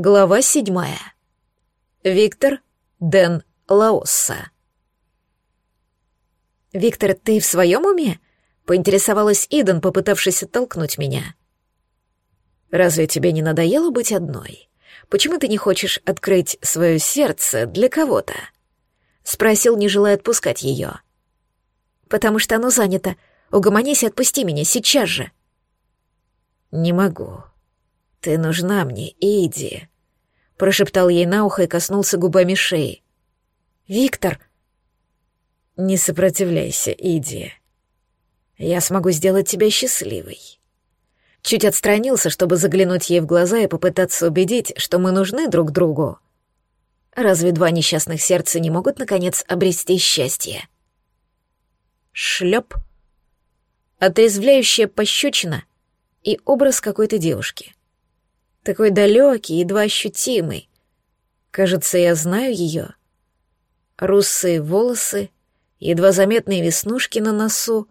Глава седьмая. Виктор Ден Лаосса. «Виктор, ты в своем уме?» — поинтересовалась Иден, попытавшись оттолкнуть меня. «Разве тебе не надоело быть одной? Почему ты не хочешь открыть свое сердце для кого-то?» — спросил, не желая отпускать ее. «Потому что оно занято. Угомонись и отпусти меня сейчас же». «Не могу. Ты нужна мне, Иди», — прошептал ей на ухо и коснулся губами шеи. «Виктор!» «Не сопротивляйся, Иди. Я смогу сделать тебя счастливой». Чуть отстранился, чтобы заглянуть ей в глаза и попытаться убедить, что мы нужны друг другу. Разве два несчастных сердца не могут, наконец, обрести счастье? Шлеп. Отрезвляющая пощечина и образ какой-то девушки. Такой далекий, едва ощутимый. Кажется, я знаю ее. Русые волосы, едва заметные веснушки на носу,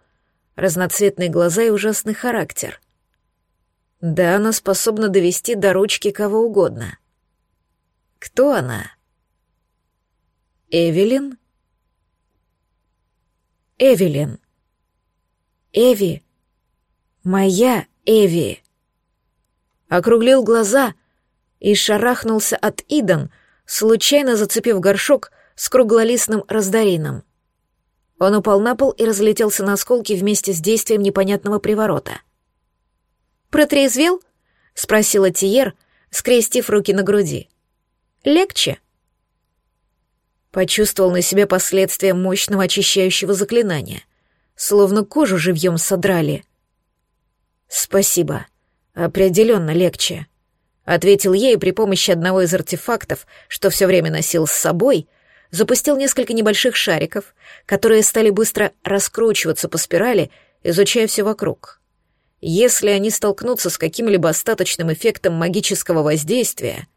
разноцветные глаза и ужасный характер. Да, она способна довести до ручки кого угодно. Кто она? Эвелин? Эвелин. Эви. Моя Эви. Округлил глаза и шарахнулся от Идан, случайно зацепив горшок с круглолистным раздарином. Он упал на пол и разлетелся на осколки вместе с действием непонятного приворота. «Протрезвел?» — спросила Тиер, скрестив руки на груди. «Легче?» Почувствовал на себе последствия мощного очищающего заклинания, словно кожу живьем содрали. «Спасибо. Определенно легче», — ответил ей при помощи одного из артефактов, что все время носил с собой, запустил несколько небольших шариков, которые стали быстро раскручиваться по спирали, изучая все вокруг. Если они столкнутся с каким-либо остаточным эффектом магического воздействия,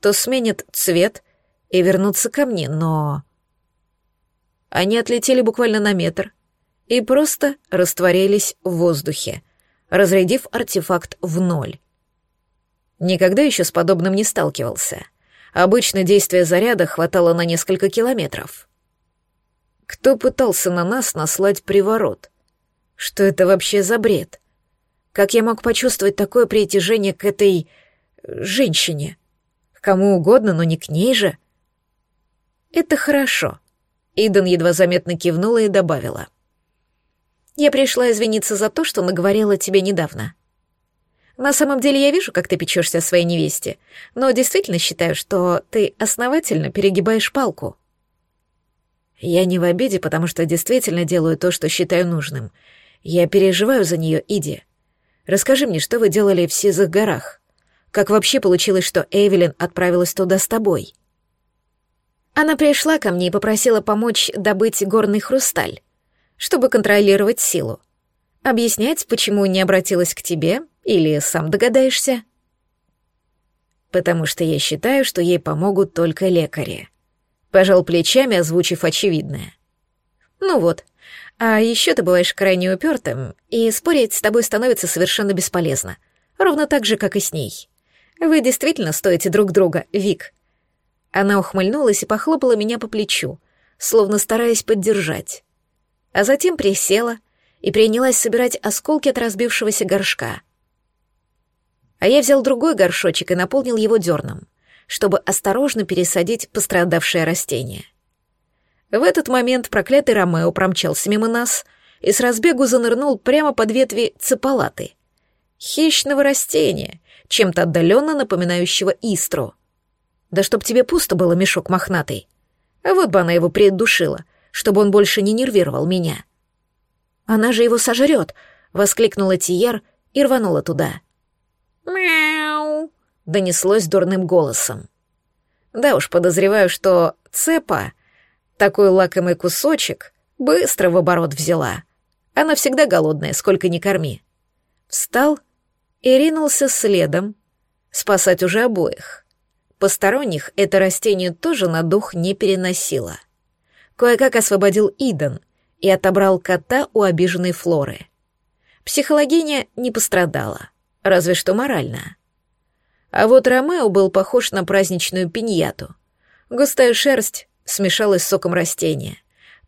то сменят цвет и вернутся ко мне, но... Они отлетели буквально на метр и просто растворились в воздухе, разрядив артефакт в ноль. Никогда еще с подобным не сталкивался. Обычно действие заряда хватало на несколько километров. Кто пытался на нас наслать приворот? Что это вообще за бред? Как я мог почувствовать такое притяжение к этой... женщине? К кому угодно, но не к ней же. Это хорошо. Иден едва заметно кивнула и добавила. Я пришла извиниться за то, что наговорила тебе недавно. На самом деле я вижу, как ты печешься о своей невесте, но действительно считаю, что ты основательно перегибаешь палку. Я не в обиде, потому что действительно делаю то, что считаю нужным. Я переживаю за нее, Иди. Расскажи мне, что вы делали в Сизых горах? Как вообще получилось, что Эвелин отправилась туда с тобой? Она пришла ко мне и попросила помочь добыть горный хрусталь чтобы контролировать силу. Объяснять, почему не обратилась к тебе, или сам догадаешься? Потому что я считаю, что ей помогут только лекари. Пожал плечами, озвучив очевидное. Ну вот, а еще ты бываешь крайне упертым, и спорить с тобой становится совершенно бесполезно. Ровно так же, как и с ней. Вы действительно стоите друг друга, Вик. Она ухмыльнулась и похлопала меня по плечу, словно стараясь поддержать а затем присела и принялась собирать осколки от разбившегося горшка. А я взял другой горшочек и наполнил его дерном, чтобы осторожно пересадить пострадавшее растение. В этот момент проклятый Ромео промчался мимо нас и с разбегу занырнул прямо под ветви цепалаты, хищного растения, чем-то отдаленно напоминающего истру. Да чтоб тебе пусто было, мешок мохнатый. А вот бы она его преддушила, чтобы он больше не нервировал меня. «Она же его сожрет!» — воскликнула Тиер и рванула туда. «Мяу!» — донеслось дурным голосом. Да уж, подозреваю, что цепа, такой лакомый кусочек, быстро в оборот взяла. Она всегда голодная, сколько ни корми. Встал и ринулся следом, спасать уже обоих. Посторонних это растение тоже на дух не переносило кое-как освободил Иден и отобрал кота у обиженной Флоры. Психологиня не пострадала, разве что морально. А вот Ромео был похож на праздничную пиньяту. Густая шерсть смешалась с соком растения,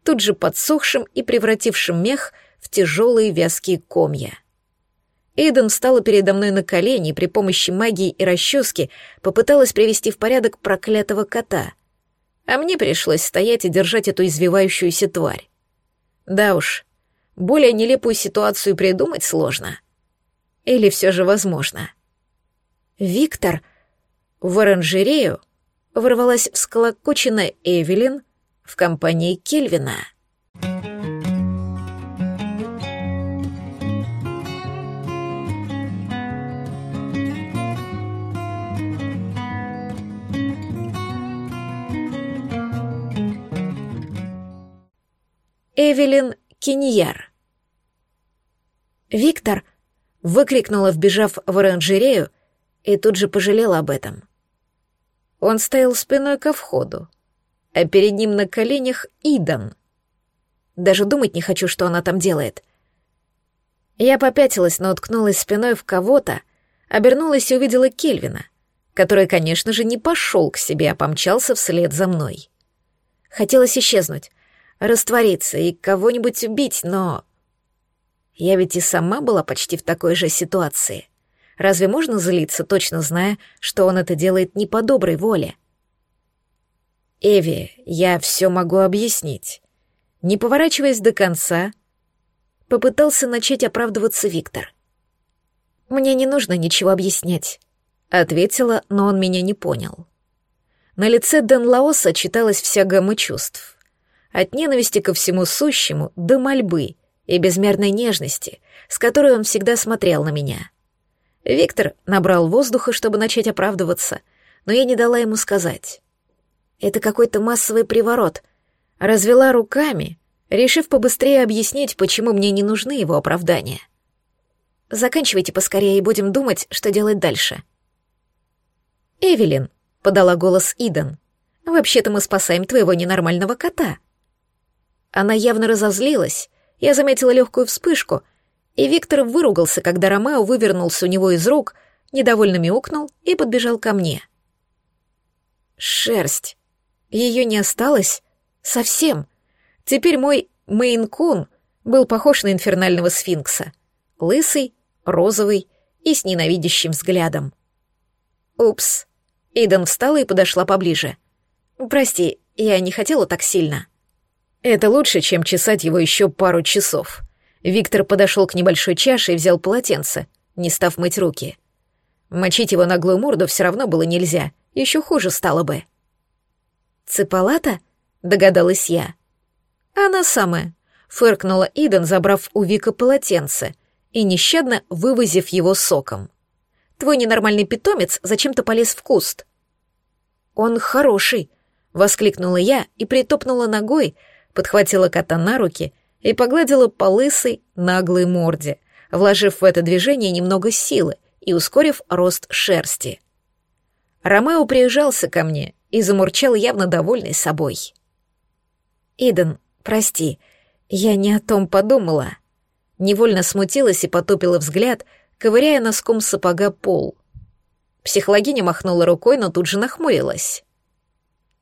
тут же подсохшим и превратившим мех в тяжелые вязкие комья. Эйден встала передо мной на колени и при помощи магии и расчески попыталась привести в порядок проклятого кота. А мне пришлось стоять и держать эту извивающуюся тварь. Да уж, более нелепую ситуацию придумать сложно. Или все же возможно. Виктор в оранжерею ворвалась всколокоченная Эвелин в компании Кельвина. Эвелин Киньяр. «Виктор!» — выкрикнула, вбежав в оранжерею, и тут же пожалела об этом. Он стоял спиной ко входу, а перед ним на коленях Идан. Даже думать не хочу, что она там делает. Я попятилась, но уткнулась спиной в кого-то, обернулась и увидела Кельвина, который, конечно же, не пошел к себе, а помчался вслед за мной. Хотелось исчезнуть, раствориться и кого-нибудь убить, но... Я ведь и сама была почти в такой же ситуации. Разве можно злиться, точно зная, что он это делает не по доброй воле? Эви, я все могу объяснить. Не поворачиваясь до конца, попытался начать оправдываться Виктор. «Мне не нужно ничего объяснять», — ответила, но он меня не понял. На лице Дэн Лаоса читалась вся гамма чувств. От ненависти ко всему сущему до мольбы и безмерной нежности, с которой он всегда смотрел на меня. Виктор набрал воздуха, чтобы начать оправдываться, но я не дала ему сказать. Это какой-то массовый приворот. Развела руками, решив побыстрее объяснить, почему мне не нужны его оправдания. Заканчивайте поскорее и будем думать, что делать дальше. «Эвелин», — подала голос Идан, — «вообще-то мы спасаем твоего ненормального кота». Она явно разозлилась. Я заметила легкую вспышку, и Виктор выругался, когда Ромео вывернулся у него из рук, недовольно мяукнул и подбежал ко мне. Шерсть. Ее не осталось? Совсем. Теперь мой мейн-кун был похож на инфернального сфинкса. Лысый, розовый и с ненавидящим взглядом. Упс. Идан встала и подошла поближе. «Прости, я не хотела так сильно». Это лучше, чем чесать его еще пару часов. Виктор подошел к небольшой чаше и взял полотенце, не став мыть руки. Мочить его наглую морду все равно было нельзя, еще хуже стало бы. «Цепалата?» — догадалась я. «Она самая», — фыркнула Иден, забрав у Вика полотенце и нещадно вывозив его соком. «Твой ненормальный питомец зачем-то полез в куст». «Он хороший», — воскликнула я и притопнула ногой, — подхватила кота на руки и погладила по лысой, наглой морде, вложив в это движение немного силы и ускорив рост шерсти. Ромео приезжался ко мне и замурчал явно довольный собой. «Иден, прости, я не о том подумала». Невольно смутилась и потупила взгляд, ковыряя носком сапога пол. Психологиня махнула рукой, но тут же нахмурилась.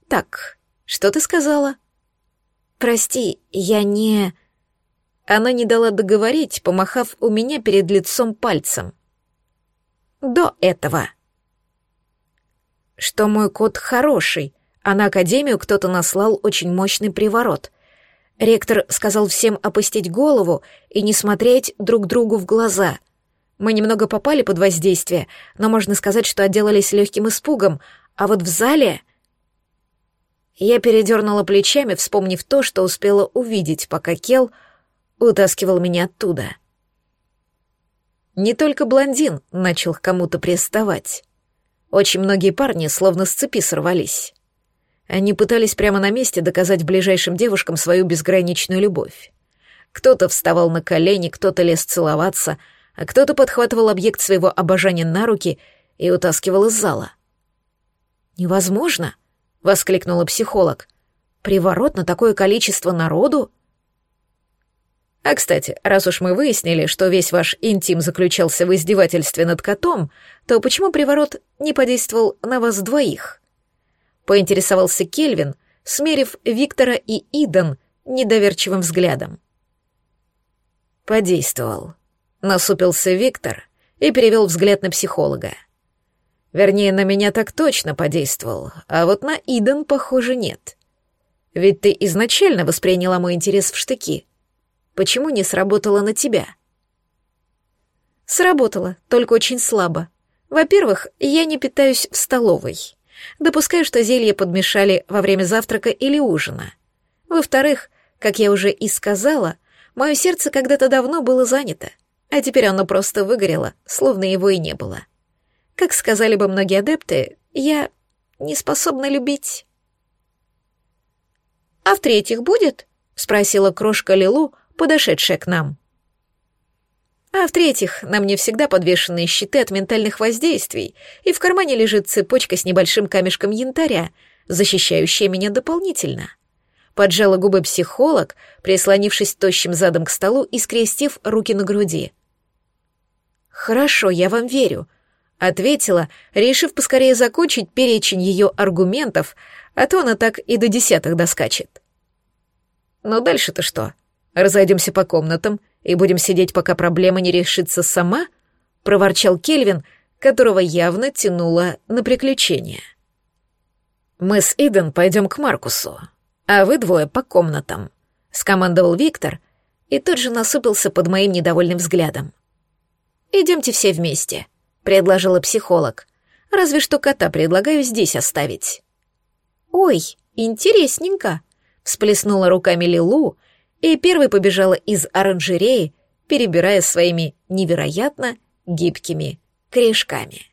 «Так, что ты сказала?» «Прости, я не...» Она не дала договорить, помахав у меня перед лицом пальцем. «До этого». Что мой кот хороший, а на Академию кто-то наслал очень мощный приворот. Ректор сказал всем опустить голову и не смотреть друг другу в глаза. Мы немного попали под воздействие, но можно сказать, что отделались легким испугом, а вот в зале... Я передернула плечами, вспомнив то, что успела увидеть, пока Кел утаскивал меня оттуда. Не только блондин начал к кому-то приставать. Очень многие парни словно с цепи сорвались. Они пытались прямо на месте доказать ближайшим девушкам свою безграничную любовь. Кто-то вставал на колени, кто-то лез целоваться, а кто-то подхватывал объект своего обожания на руки и утаскивал из зала. Невозможно. — воскликнула психолог. «Приворот на такое количество народу?» А, кстати, раз уж мы выяснили, что весь ваш интим заключался в издевательстве над котом, то почему приворот не подействовал на вас двоих? Поинтересовался Кельвин, смерив Виктора и Идан недоверчивым взглядом. Подействовал. Насупился Виктор и перевел взгляд на психолога. Вернее, на меня так точно подействовал, а вот на Идан, похоже, нет. Ведь ты изначально восприняла мой интерес в штыки — Почему не сработало на тебя? Сработало, только очень слабо. Во-первых, я не питаюсь в столовой. Допускаю, что зелье подмешали во время завтрака или ужина. Во-вторых, как я уже и сказала, мое сердце когда-то давно было занято, а теперь оно просто выгорело, словно его и не было. Как сказали бы многие адепты, я не способна любить. «А в-третьих, будет?» — спросила крошка Лилу, подошедшая к нам. А в-третьих, на мне всегда подвешенные щиты от ментальных воздействий, и в кармане лежит цепочка с небольшим камешком янтаря, защищающая меня дополнительно. Поджала губы психолог, прислонившись тощим задом к столу и скрестив руки на груди. «Хорошо, я вам верю», — ответила, решив поскорее закончить перечень ее аргументов, а то она так и до десятых доскачет. «Но дальше-то что?» Разойдемся по комнатам и будем сидеть, пока проблема не решится сама?» — проворчал Кельвин, которого явно тянуло на приключения. «Мы с Иден пойдем к Маркусу, а вы двое по комнатам», — скомандовал Виктор и тут же насупился под моим недовольным взглядом. «Идемте все вместе», — предложила психолог. «Разве что кота предлагаю здесь оставить». «Ой, интересненько», — всплеснула руками Лилу, — и первой побежала из оранжереи, перебирая своими невероятно гибкими корешками.